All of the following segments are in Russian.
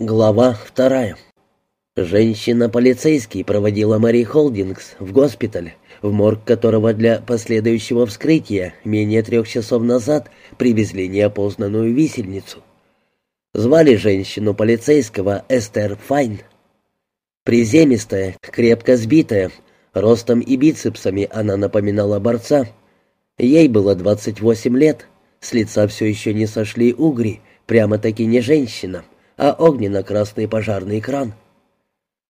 Глава вторая. Женщина-полицейский проводила Мари Холдингс в госпиталь, в морг которого для последующего вскрытия менее трех часов назад привезли неопознанную висельницу. Звали женщину полицейского Эстер Файн. Приземистая, крепко сбитая, ростом и бицепсами она напоминала борца. Ей было 28 лет, с лица все еще не сошли угри, прямо-таки не женщина — а огненно-красный пожарный кран.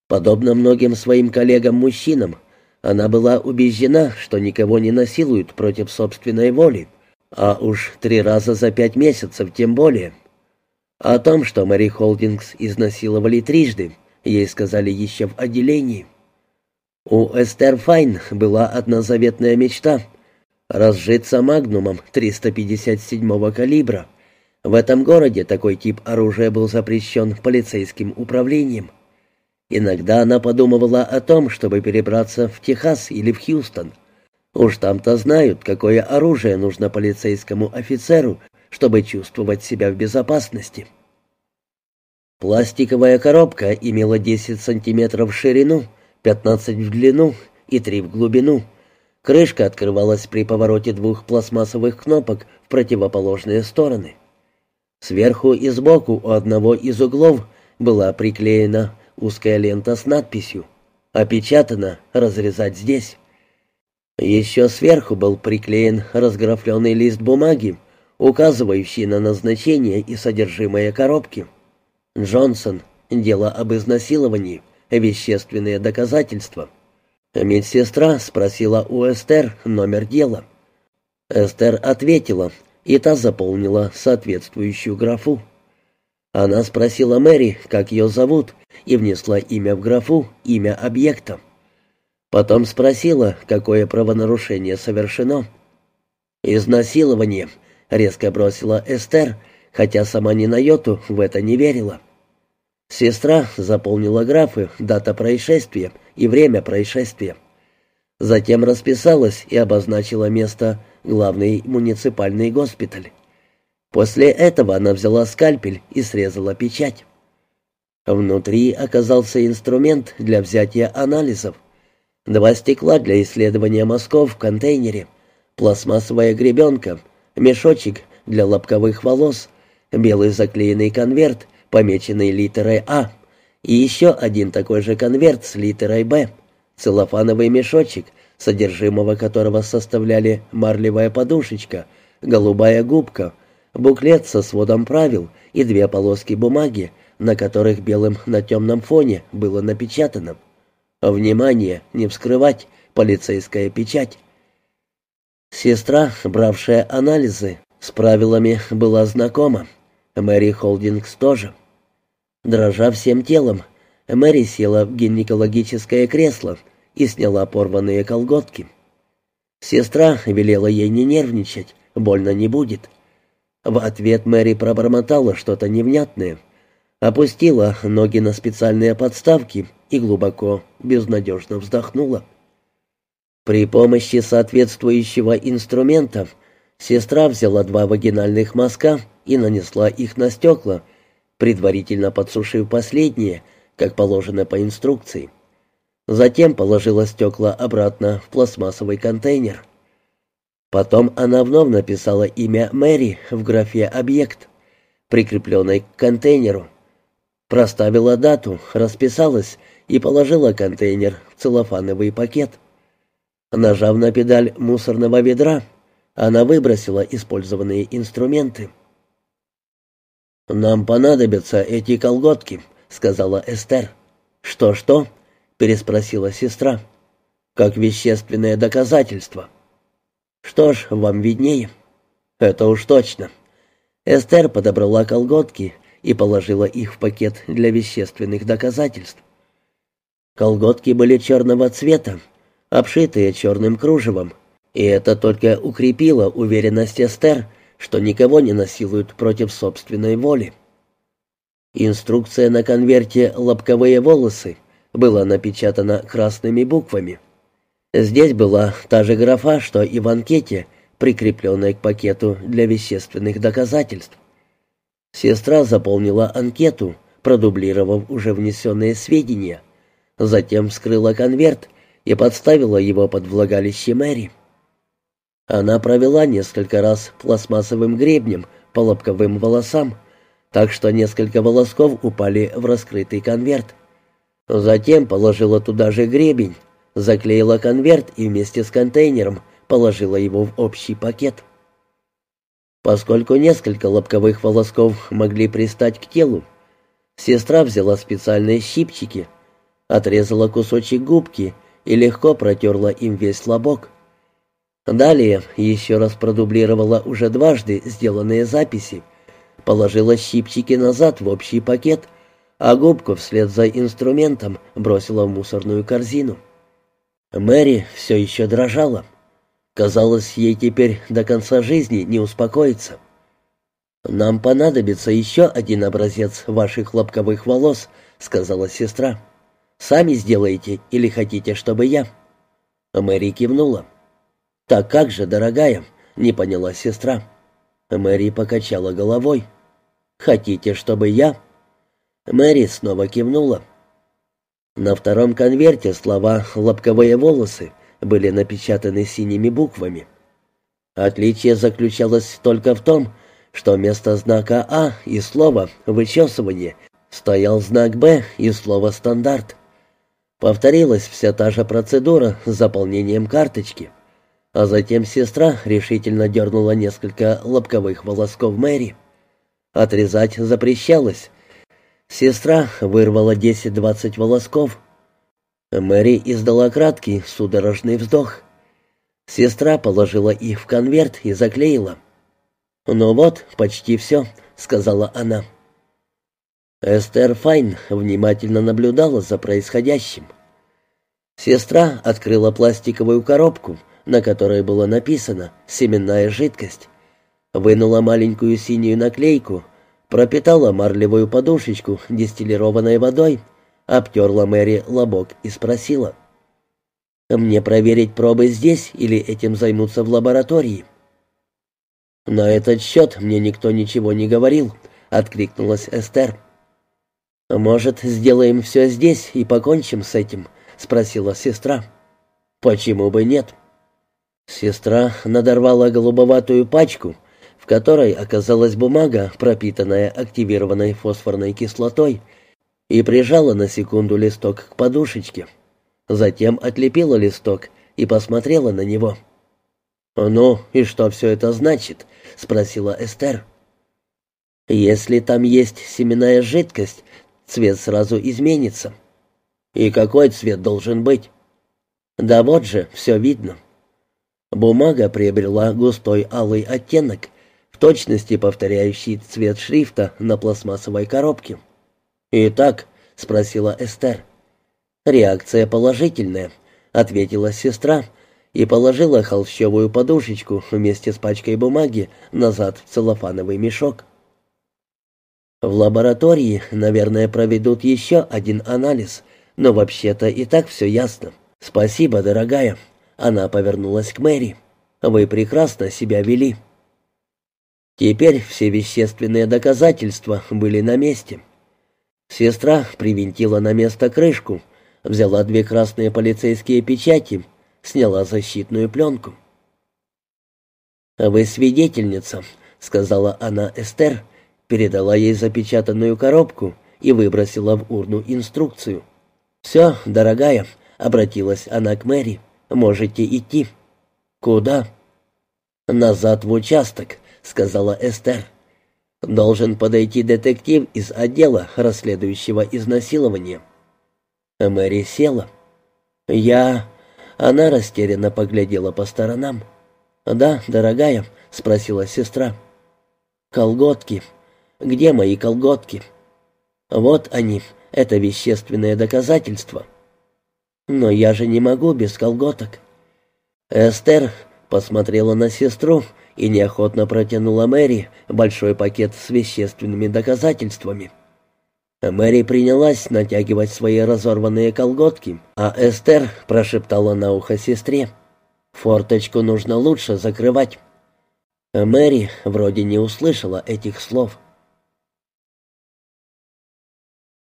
Подобно многим своим коллегам-мужчинам, она была убеждена, что никого не насилуют против собственной воли, а уж три раза за пять месяцев тем более. О том, что Мэри Холдингс изнасиловали трижды, ей сказали еще в отделении. У Эстер Файн была одна заветная мечта — разжиться магнумом 357-го калибра — в этом городе такой тип оружия был запрещен полицейским управлением. Иногда она подумывала о том, чтобы перебраться в Техас или в Хьюстон. Уж там-то знают, какое оружие нужно полицейскому офицеру, чтобы чувствовать себя в безопасности. Пластиковая коробка имела 10 сантиметров в ширину, 15 в длину и 3 в глубину. Крышка открывалась при повороте двух пластмассовых кнопок в противоположные стороны. Сверху и сбоку у одного из углов была приклеена узкая лента с надписью «Опечатано. Разрезать здесь». Еще сверху был приклеен разграфленный лист бумаги, указывающий на назначение и содержимое коробки. Джонсон. Дело об изнасиловании. Вещественные доказательства. Медсестра спросила у Эстер номер дела. Эстер ответила, и та заполнила соответствующую графу. Она спросила Мэри, как ее зовут, и внесла имя в графу, имя объекта. Потом спросила, какое правонарушение совершено. «Изнасилование», — резко бросила Эстер, хотя сама ни на йоту в это не верила. Сестра заполнила графы, дата происшествия и время происшествия. Затем расписалась и обозначила место главный муниципальный госпиталь. После этого она взяла скальпель и срезала печать. Внутри оказался инструмент для взятия анализов. Два стекла для исследования мазков в контейнере, пластмассовая гребенка, мешочек для лобковых волос, белый заклеенный конверт, помеченный литерой «А», и еще один такой же конверт с литерой «Б», целлофановый мешочек — содержимого которого составляли марлевая подушечка, голубая губка, буклет со сводом правил и две полоски бумаги, на которых белым на темном фоне было напечатано «Внимание! Не вскрывать! Полицейская печать!» Сестра, бравшая анализы, с правилами была знакома. Мэри Холдингс тоже. Дрожа всем телом, Мэри села в гинекологическое кресло и сняла порванные колготки. Сестра велела ей не нервничать, больно не будет. В ответ Мэри пробормотала что-то невнятное, опустила ноги на специальные подставки и глубоко, безнадежно вздохнула. При помощи соответствующего инструмента сестра взяла два вагинальных мазка и нанесла их на стекла, предварительно подсушив последние, как положено по инструкции. Затем положила стекла обратно в пластмассовый контейнер. Потом она вновь написала имя Мэри в графе «Объект», прикрепленной к контейнеру. Проставила дату, расписалась и положила контейнер в целлофановый пакет. Нажав на педаль мусорного ведра, она выбросила использованные инструменты. «Нам понадобятся эти колготки», — сказала Эстер. «Что-что?» Переспросила сестра. «Как вещественное доказательство». «Что ж, вам виднее». «Это уж точно». Эстер подобрала колготки и положила их в пакет для вещественных доказательств. Колготки были черного цвета, обшитые черным кружевом, и это только укрепило уверенность Эстер, что никого не насилуют против собственной воли. Инструкция на конверте «Лобковые волосы» было напечатано красными буквами. Здесь была та же графа, что и в анкете, прикрепленной к пакету для вещественных доказательств. Сестра заполнила анкету, продублировав уже внесенные сведения. Затем вскрыла конверт и подставила его под влагалище Мэри. Она провела несколько раз пластмассовым гребнем по лобковым волосам, так что несколько волосков упали в раскрытый конверт. Затем положила туда же гребень, заклеила конверт и вместе с контейнером положила его в общий пакет. Поскольку несколько лобковых волосков могли пристать к телу, сестра взяла специальные щипчики, отрезала кусочек губки и легко протерла им весь лобок. Далее еще раз продублировала уже дважды сделанные записи, положила щипчики назад в общий пакет, а губку вслед за инструментом бросила в мусорную корзину. Мэри все еще дрожала. Казалось, ей теперь до конца жизни не успокоиться. «Нам понадобится еще один образец ваших лобковых волос», — сказала сестра. «Сами сделаете или хотите, чтобы я?» Мэри кивнула. «Так как же, дорогая?» — не поняла сестра. Мэри покачала головой. «Хотите, чтобы я?» Мэри снова кивнула. На втором конверте слова «лобковые волосы» были напечатаны синими буквами. Отличие заключалось только в том, что вместо знака «А» и слова «вычесывание» стоял знак «Б» и слово «стандарт». Повторилась вся та же процедура с заполнением карточки, а затем сестра решительно дернула несколько лобковых волосков Мэри. Отрезать запрещалось. Сестра вырвала 10-20 волосков — Мэри издала краткий, судорожный вздох. Сестра положила их в конверт и заклеила. «Ну вот, почти все», — сказала она. Эстер Файн внимательно наблюдала за происходящим. Сестра открыла пластиковую коробку, на которой было написано «Семенная жидкость», вынула маленькую синюю наклейку, пропитала марлевую подушечку дистиллированной водой обтерла Мэри лобок и спросила. «Мне проверить пробы здесь или этим займутся в лаборатории?» «На этот счет мне никто ничего не говорил», — откликнулась Эстер. «Может, сделаем все здесь и покончим с этим?» — спросила сестра. «Почему бы нет?» Сестра надорвала голубоватую пачку, которой оказалась бумага, пропитанная активированной фосфорной кислотой, и прижала на секунду листок к подушечке. Затем отлепила листок и посмотрела на него. «Ну, и что все это значит?» — спросила Эстер. «Если там есть семенная жидкость, цвет сразу изменится». «И какой цвет должен быть?» «Да вот же, все видно». Бумага приобрела густой алый оттенок, точности повторяющий цвет шрифта на пластмассовой коробке. «Итак?» — спросила Эстер. «Реакция положительная», — ответила сестра и положила холщовую подушечку вместе с пачкой бумаги назад в целлофановый мешок. В лаборатории, наверное, проведут еще один анализ, но вообще-то и так все ясно. Спасибо, дорогая. Она повернулась к Мэри. Вы прекрасно себя вели. Теперь все вещественные доказательства были на месте. Сестра привинтила на место крышку, взяла две красные полицейские печати, сняла защитную пленку. «Вы свидетельница», — сказала она Эстер, передала ей запечатанную коробку и выбросила в урну инструкцию. «Все, дорогая», — обратилась она к Мэри, — «можете идти». «Куда?» «Назад в участок», — сказала Эстер. Должен подойти детектив из отдела, расследующего изнасилование. Мэри села. Я... Она растерянно поглядела по сторонам. «Да, дорогая», — спросила сестра. «Колготки. Где мои колготки?» «Вот они, это вещественное доказательство». «Но я же не могу без колготок». Эстер посмотрела на сестру и неохотно протянула Мэри большой пакет с вещественными доказательствами. Мэри принялась натягивать свои разорванные колготки, а Эстер прошептала на ухо сестре. «Форточку нужно лучше закрывать». Мэри вроде не услышала этих слов.